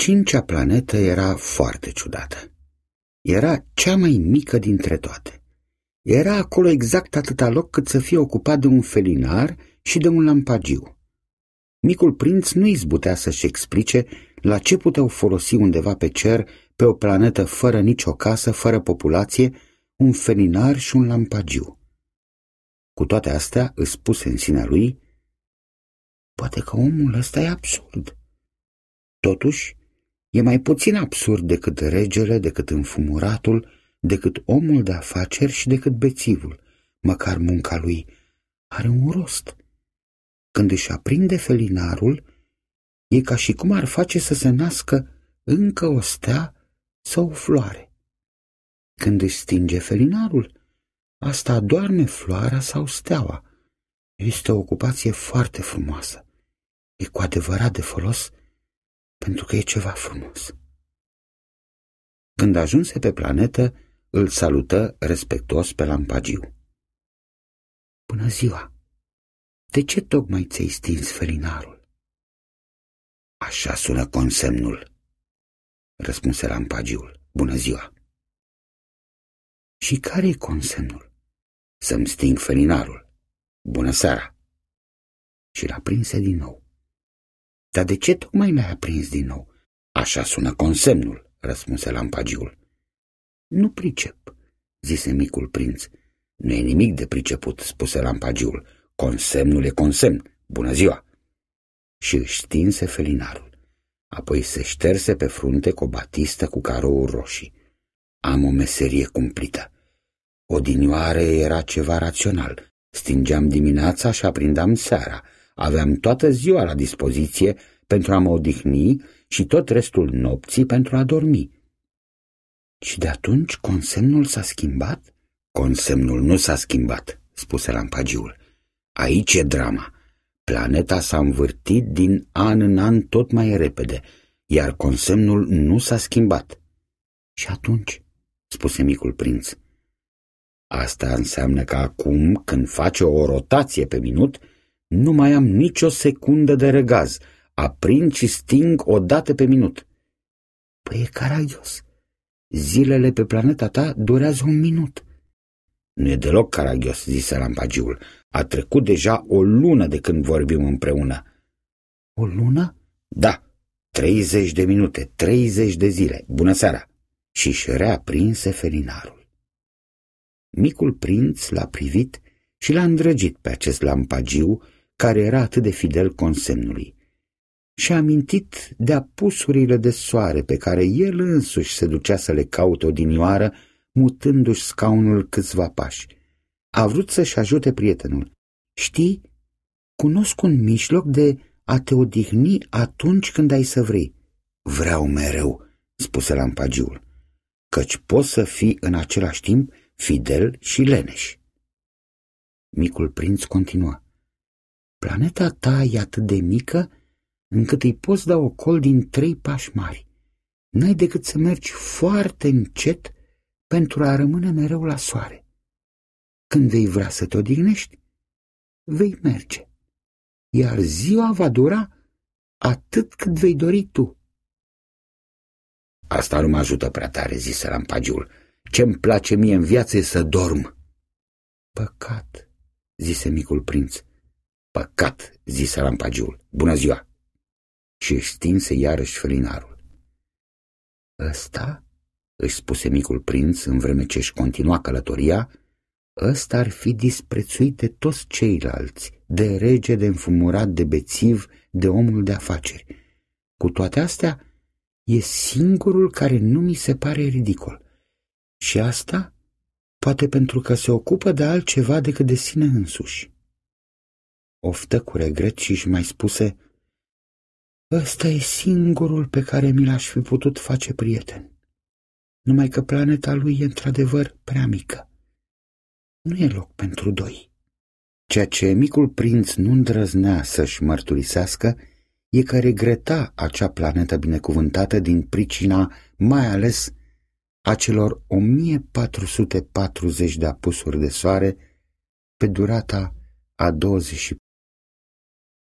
cincea planetă era foarte ciudată. Era cea mai mică dintre toate. Era acolo exact atâta loc cât să fie ocupat de un felinar și de un lampagiu. Micul prinț nu izbutea să-și explice la ce puteau folosi undeva pe cer, pe o planetă fără nicio casă, fără populație, un felinar și un lampagiu. Cu toate astea, îți spuse în sinea lui, poate că omul ăsta e absurd. Totuși, e mai puțin absurd decât regele, decât înfumuratul, decât omul de afaceri și decât bețivul. Măcar munca lui are un rost. Când își aprinde felinarul, e ca și cum ar face să se nască încă o stea sau o floare. Când își stinge felinarul, asta adorme floarea sau steaua. Este o ocupație foarte frumoasă. E cu adevărat de folos pentru că e ceva frumos. Când ajunse pe planetă, îl salută respectuos pe lampagiu. Bună ziua! De ce tocmai ți-ai stins felinarul? Așa sună consemnul, răspunse lampagiul. Bună ziua! Și care e consemnul? Să-mi sting felinarul. Bună seara! Și l-a prinse din nou. Dar de ce tocmai l-ai aprins din nou? Așa sună consemnul, răspunse lampagiul. Nu pricep, zise micul prinț. Nu e nimic de priceput, spuse lampagiul. Consemnul e consemn. Bună ziua! Și își stinse felinarul. Apoi se șterse pe frunte cu o batistă cu carouri roșii. Am o meserie cumplită. Odinioare era ceva rațional. Stingeam dimineața și aprindam seara. Aveam toată ziua la dispoziție pentru a mă odihni și tot restul nopții pentru a dormi. Și de atunci consemnul s-a schimbat? Consemnul nu s-a schimbat, spuse lampagiul. Aici e drama. Planeta s-a învârtit din an în an tot mai repede, iar consemnul nu s-a schimbat. Și atunci, spuse micul prinț, asta înseamnă că acum, când face o rotație pe minut, nu mai am nicio secundă de regaz. Aprind și sting o dată pe minut. Păi e caragios. Zilele pe planeta ta durează un minut. Nu e deloc caragios, zise lampagiul. A trecut deja o lună de când vorbim împreună. O lună? Da, treizeci de minute, treizeci de zile. Bună seara! Și-și reaprinse felinarul. Micul prinț l-a privit și l-a îndrăgit pe acest lampagiu care era atât de fidel consemnului. Și-a amintit de apusurile de soare pe care el însuși se ducea să le caute odinioară, mutându-și scaunul câțiva pași. A vrut să-și ajute prietenul. Știi, cunosc un mijloc de a te odihni atunci când ai să vrei. Vreau mereu, spuse lampagiul, căci poți să fii în același timp fidel și leneș. Micul prinț continua. Planeta ta e atât de mică încât îi poți da o col din trei pași mari. N-ai decât să mergi foarte încet pentru a rămâne mereu la soare. Când vei vrea să te odihnești, vei merge, iar ziua va dura atât cât vei dori tu. Asta nu mă ajută prea tare, zise lampagiul. Ce-mi place mie în viață e să dorm. Păcat, zise micul prinț. Păcat, zise lampagiul. Bună ziua! Și își stinse iarăși felinarul. Ăsta, își spuse micul prinț în vreme ce își continua călătoria, ăsta ar fi disprețuit de toți ceilalți, de rege, de înfumurat, de bețiv, de omul de afaceri. Cu toate astea, e singurul care nu mi se pare ridicol. Și asta poate pentru că se ocupă de altceva decât de sine însuși. Oftă cu regret și își mai spuse, Ăsta e singurul pe care mi l-aș fi putut face prieten. Numai că planeta lui e într-adevăr prea mică. Nu e loc pentru doi. Ceea ce micul prinț nu îndrăznea să-și mărturisească e că regreta acea planetă binecuvântată din pricina, mai ales, a celor 1440 de apusuri de soare pe durata a 24